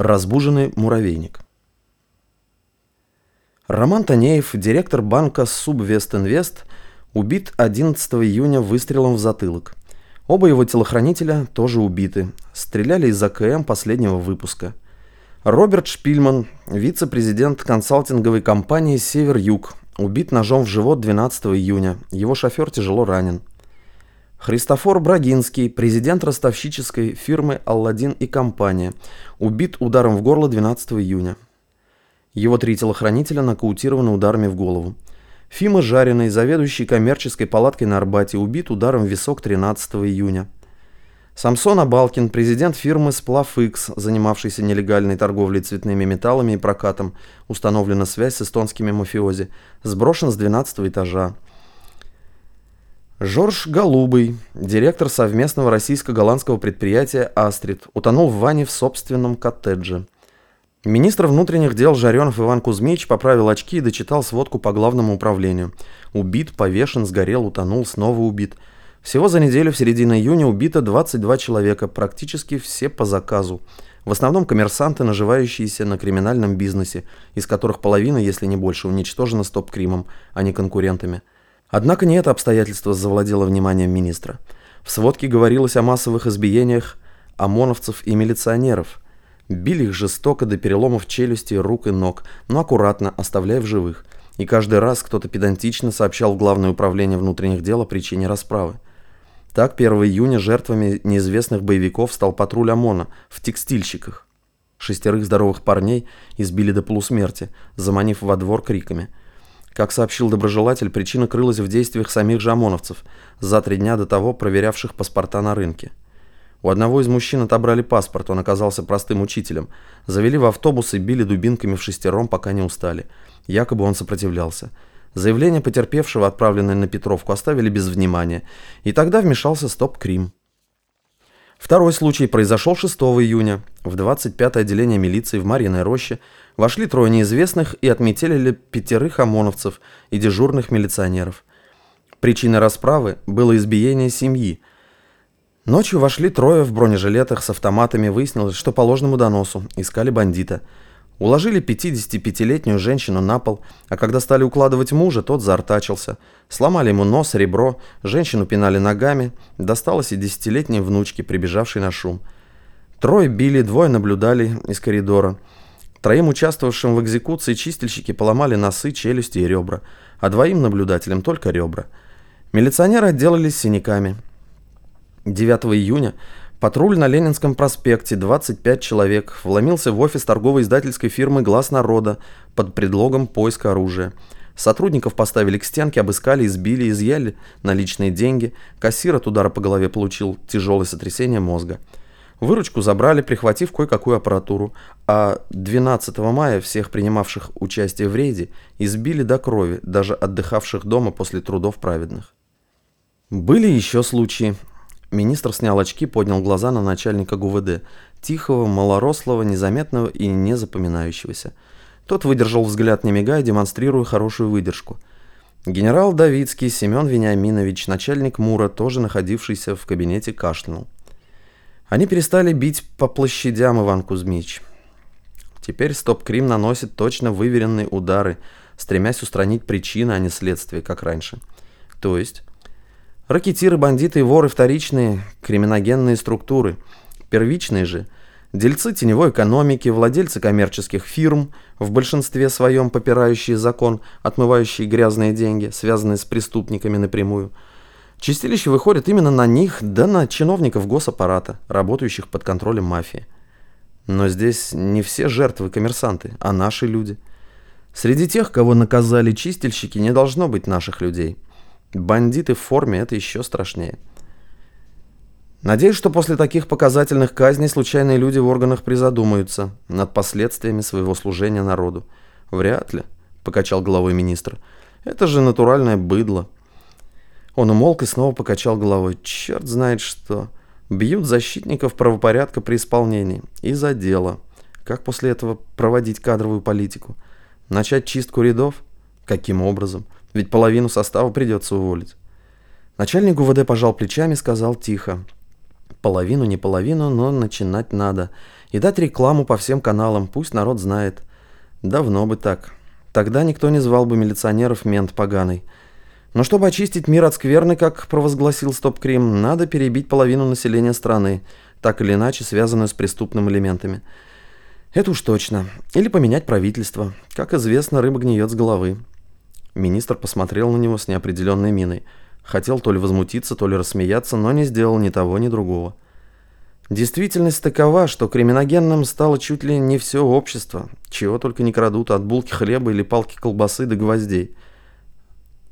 Разбуженный муравейник. Роман Танеев, директор банка Субвестинвест, убит 11 июня выстрелом в затылок. Оба его телохранителя тоже убиты. Стреляли из АКМ последнего выпуска. Роберт Шпильман, вице-президент консалтинговой компании «Север-Юг», убит ножом в живот 12 июня. Его шофер тяжело ранен. Христофор Брагинский, президент ростовщической фирмы «Алладин и компания», убит ударом в горло 12 июня. Его три телохранителя нокаутированы ударами в голову. Фима Жареный, заведующий коммерческой палаткой на Арбате, убит ударом в висок 13 июня. Самсон Абалкин, президент фирмы Сплав X, занимавшийся нелегальной торговлей цветными металлами и прокатом, установлена связь с эстонскими мафиози, сброшен с 12 этажа. Жорж Голубый, директор совместного российско-голландского предприятия «Астрид», утонул в ванне в собственном коттедже. Министр внутренних дел Жаренов Иван Кузьмич поправил очки и дочитал сводку по главному управлению. Убит, повешен, сгорел, утонул, снова убит. Всего за неделю в середине июня убито 22 человека, практически все по заказу. В основном коммерсанты, наживающиеся на криминальном бизнесе, из которых половина, если не больше, уничтожена стоп-кримом, а не конкурентами. Однако не это обстоятельство завладело вниманием министра. В сводке говорилось о массовых избиениях ОМОНовцев и милиционеров. Били их жестоко до переломов челюсти, рук и ног, но аккуратно, оставляя в живых. И каждый раз кто-то педантично сообщал в Главное управление внутренних дел о причине расправы. Так 1 июня жертвами неизвестных боевиков стал патруль ОМОНа в текстильщиках. Шестерых здоровых парней избили до полусмерти, заманив во двор криками – как сообщил доброжелатель, причина крылась в действиях самих же ОМОНовцев, за три дня до того проверявших паспорта на рынке. У одного из мужчин отобрали паспорт, он оказался простым учителем. Завели в автобус и били дубинками в шестером, пока не устали. Якобы он сопротивлялся. Заявление потерпевшего, отправленное на Петровку, оставили без внимания. И тогда вмешался стоп-крим. Второй случай произошел 6 июня. В 25-е отделение милиции в Марьиной роще вошли трое неизвестных и отметили пятерых ОМОНовцев и дежурных милиционеров. Причиной расправы было избиение семьи. Ночью вошли трое в бронежилетах с автоматами, выяснилось, что по ложному доносу искали бандита – Уложили 55-летнюю женщину на пол, а когда стали укладывать мужа, тот заортачился. Сломали ему нос, ребро, женщину пинали ногами, досталось и десятилетней внучке, прибежавшей на шум. Трое били, двое наблюдали из коридора. Троим участвовавшим в экзекуции чистильщики поломали носы, челюсти и ребра, а двоим наблюдателям только ребра. Милиционеры отделались синяками. 9 июня Патруль на Ленинском проспекте, 25 человек, вломился в офис торговой издательской фирмы «Глаз народа» под предлогом поиска оружия. Сотрудников поставили к стенке, обыскали, избили, изъяли наличные деньги. Кассир от удара по голове получил тяжелое сотрясение мозга. Выручку забрали, прихватив кое-какую аппаратуру, а 12 мая всех принимавших участие в рейде избили до крови, даже отдыхавших дома после трудов праведных. Были еще случаи. Министр снял очки, поднял глаза на начальника ГУВД. Тихого, малорослого, незаметного и незапоминающегося. Тот выдержал взгляд, не мигая, демонстрируя хорошую выдержку. Генерал Давидский Семен Вениаминович, начальник МУРа, тоже находившийся в кабинете, кашлянул. Они перестали бить по площадям, Иван Кузьмич. Теперь стоп-крим наносит точно выверенные удары, стремясь устранить причины, а не следствие, как раньше. То есть Ракетиры, бандиты и воры вторичные, криминогенные структуры. Первичные же – дельцы теневой экономики, владельцы коммерческих фирм, в большинстве своем попирающие закон, отмывающие грязные деньги, связанные с преступниками напрямую. Чистилище выходит именно на них, да на чиновников госаппарата, работающих под контролем мафии. Но здесь не все жертвы коммерсанты, а наши люди. Среди тех, кого наказали чистильщики, не должно быть наших людей – Бандиты в форме – это еще страшнее. Надеюсь, что после таких показательных казней случайные люди в органах призадумаются над последствиями своего служения народу. Вряд ли, покачал головой министр. Это же натуральное быдло. Он умолк и снова покачал головой. Черт знает что. Бьют защитников правопорядка при исполнении. И за дело. Как после этого проводить кадровую политику? Начать чистку рядов? Каким образом? Ведь половину состава придется уволить. Начальник УВД пожал плечами и сказал тихо. Половину, не половину, но начинать надо. И дать рекламу по всем каналам, пусть народ знает. Давно бы так. Тогда никто не звал бы милиционеров мент поганый. Но чтобы очистить мир от скверны, как провозгласил Стоп-Крим, надо перебить половину населения страны, так или иначе связанную с преступными элементами. Это уж точно. Или поменять правительство. Как известно, рыба гниет с головы. Министр посмотрел на него с неопределенной миной. Хотел то ли возмутиться, то ли рассмеяться, но не сделал ни того, ни другого. Действительность такова, что криминогенным стало чуть ли не все общество, чего только не крадут от булки хлеба или палки колбасы до гвоздей,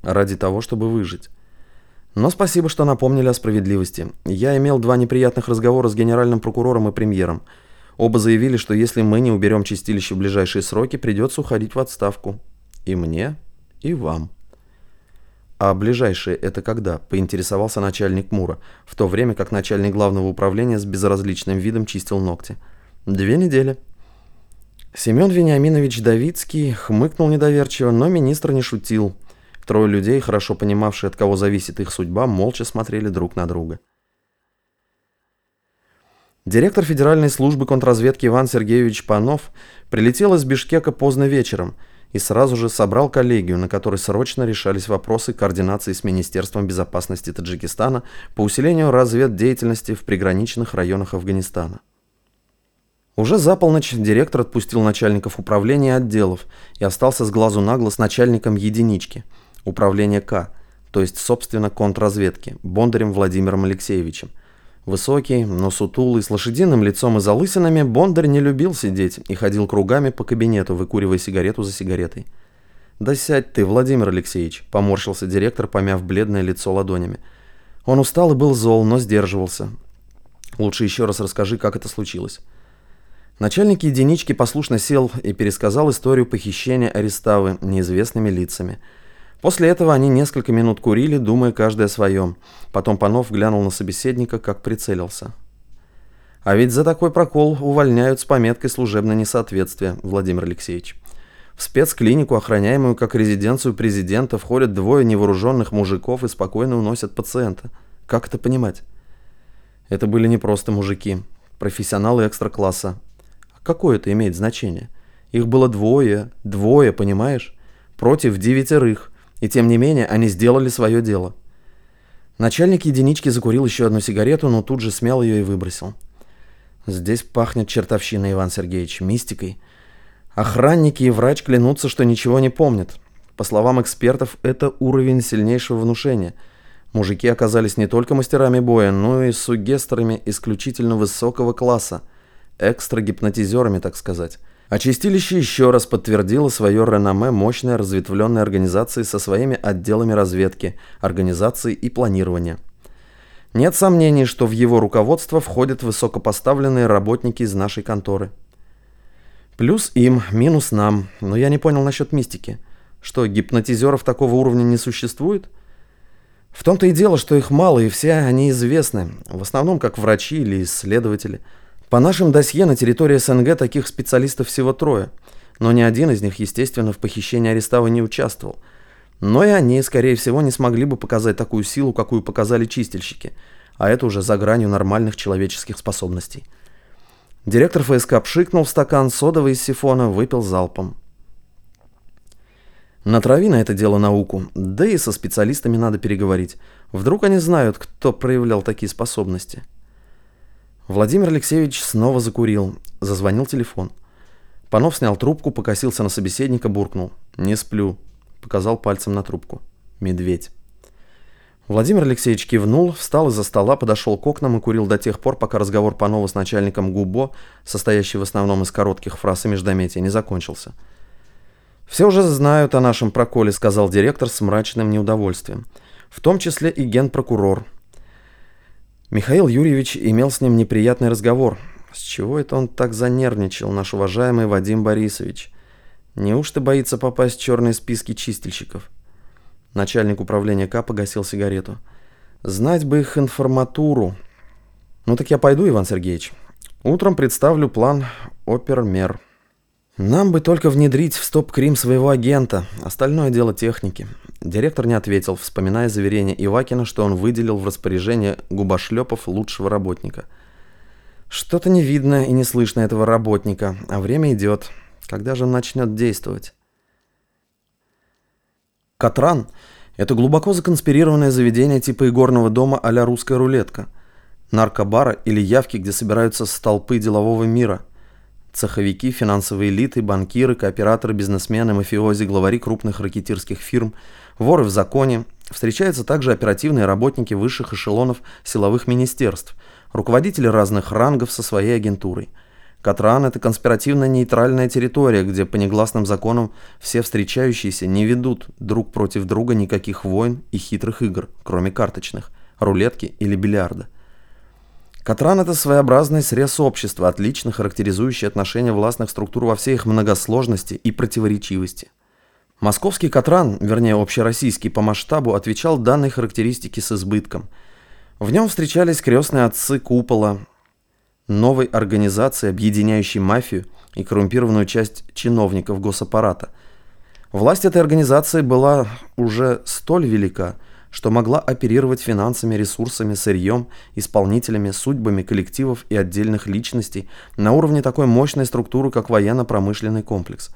ради того, чтобы выжить. Но спасибо, что напомнили о справедливости. Я имел два неприятных разговора с генеральным прокурором и премьером. Оба заявили, что если мы не уберем чистилище в ближайшие сроки, придется уходить в отставку. И мне, и вам. «А ближайшие это когда?» – поинтересовался начальник Мура, в то время как начальник главного управления с безразличным видом чистил ногти. «Две недели». Семен Вениаминович Давицкий хмыкнул недоверчиво, но министр не шутил. Трое людей, хорошо понимавшие, от кого зависит их судьба, молча смотрели друг на друга. Директор Федеральной службы контрразведки Иван Сергеевич Панов прилетел из Бишкека поздно вечером – и сразу же собрал коллегию, на которой срочно решались вопросы координации с Министерством безопасности Таджикистана по усилению разведдеятельности в приграничных районах Афганистана. Уже за полночь директор отпустил начальников управления отделов и остался с глазу на глаз начальником единички, управления К, то есть, собственно, контрразведки, Бондарем Владимиром Алексеевичем, Высокий, но сутулый, с лошадиным лицом и залысинами, Бондарь не любил сидеть и ходил кругами по кабинету, выкуривая сигарету за сигаретой. «Да сядь ты, Владимир Алексеевич», – поморщился директор, помяв бледное лицо ладонями. Он устал и был зол, но сдерживался. «Лучше еще раз расскажи, как это случилось». Начальник единички послушно сел и пересказал историю похищения Ареставы неизвестными лицами – После этого они несколько минут курили, думая каждый о своем. Потом Панов глянул на собеседника, как прицелился. А ведь за такой прокол увольняют с пометкой «служебное несоответствие», Владимир Алексеевич. В спецклинику, охраняемую как резиденцию президента, входят двое невооруженных мужиков и спокойно уносят пациента. Как это понимать? Это были не просто мужики, профессионалы экстра-класса. А какое это имеет значение? Их было двое, двое, понимаешь? Против девятерых – и тем не менее, они сделали свое дело. Начальник единички закурил еще одну сигарету, но тут же смял ее и выбросил. Здесь пахнет чертовщиной, Иван Сергеевич, мистикой. Охранники и врач клянутся, что ничего не помнят. По словам экспертов, это уровень сильнейшего внушения. Мужики оказались не только мастерами боя, но и сугестерами исключительно высокого класса. Экстра-гипнотизерами, так сказать. А чистилище еще раз подтвердило свое реноме мощной разветвленной организации со своими отделами разведки, организации и планирования. Нет сомнений, что в его руководство входят высокопоставленные работники из нашей конторы. Плюс им, минус нам, но я не понял насчет мистики. Что, гипнотизеров такого уровня не существует? В том-то и дело, что их мало, и все они известны, в основном как врачи или исследователи – по нашим досье на территории СНГ таких специалистов всего трое, но ни один из них, естественно, в похищении Арестава не участвовал. Но и они, скорее всего, не смогли бы показать такую силу, какую показали чистильщики, а это уже за гранью нормальных человеческих способностей. Директор ФСК пшикнул в стакан содовый из сифона, выпил залпом. Натрави на это дело науку, да и со специалистами надо переговорить. Вдруг они знают, кто проявлял такие способности. Владимир Алексеевич снова закурил. Зазвонил телефон. Панов снял трубку, покосился на собеседника, буркнул. «Не сплю», — показал пальцем на трубку. «Медведь». Владимир Алексеевич кивнул, встал из-за стола, подошел к окнам и курил до тех пор, пока разговор Панова с начальником ГУБО, состоящий в основном из коротких фраз и междометий, не закончился. «Все уже знают о нашем проколе», — сказал директор с мрачным неудовольствием. «В том числе и генпрокурор. Михаил Юрьевич имел с ним неприятный разговор. С чего это он так занервничал, наш уважаемый Вадим Борисович? Неужто боится попасть в черные списки чистильщиков? Начальник управления К погасил сигарету. Знать бы их информатуру. Ну так я пойду, Иван Сергеевич. Утром представлю план опермер. Нам бы только внедрить в стоп-крим своего агента. Остальное дело техники. Директор не ответил, вспоминая заверение Ивакина, что он выделил в распоряжение губошлепов лучшего работника. Что-то не видно и не слышно этого работника, а время идет. Когда же он начнет действовать? Катран – это глубоко законспирированное заведение типа игорного дома а русская рулетка, наркобара или явки, где собираются столпы делового мира, цеховики, финансовые элиты, банкиры, кооператоры, бизнесмены, мафиози, главари крупных ракетирских фирм, воры в законе. Встречаются также оперативные работники высших эшелонов силовых министерств, руководители разных рангов со своей агентурой – Катран – это конспиративно-нейтральная территория, где по негласным законам все встречающиеся не ведут друг против друга никаких войн и хитрых игр, кроме карточных, рулетки или бильярда. Катран – это своеобразный срез общества, отлично характеризующий отношения властных структур во всей их многосложности и противоречивости. Московский Катран, вернее общероссийский по масштабу, отвечал данной характеристике с избытком. В нем встречались крестные отцы купола, новой организации, объединяющей мафию и коррумпированную часть чиновников госаппарата. Власть этой организации была уже столь велика, что могла оперировать финансами, ресурсами, сырьем, исполнителями, судьбами коллективов и отдельных личностей на уровне такой мощной структуры, как военно-промышленный комплекс.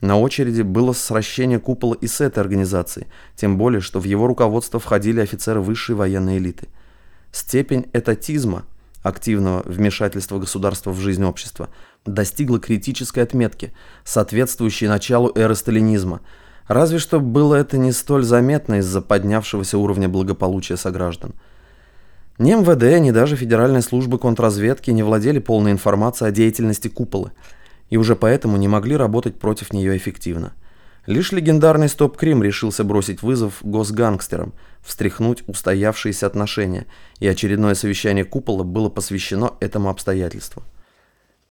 На очереди было сращение купола и с этой организацией, тем более, что в его руководство входили офицеры высшей военной элиты. Степень этатизма – активного вмешательства государства в жизнь общества, достигла критической отметки, соответствующей началу эры сталинизма, разве что было это не столь заметно из-за поднявшегося уровня благополучия сограждан. Ни МВД, ни даже Федеральная служба контрразведки не владели полной информацией о деятельности куполы, и уже поэтому не могли работать против нее эффективно. Лишь легендарный Стоп-Крим решился бросить вызов госгангстерам, встряхнуть устоявшиеся отношения, и очередное совещание купола было посвящено этому обстоятельству.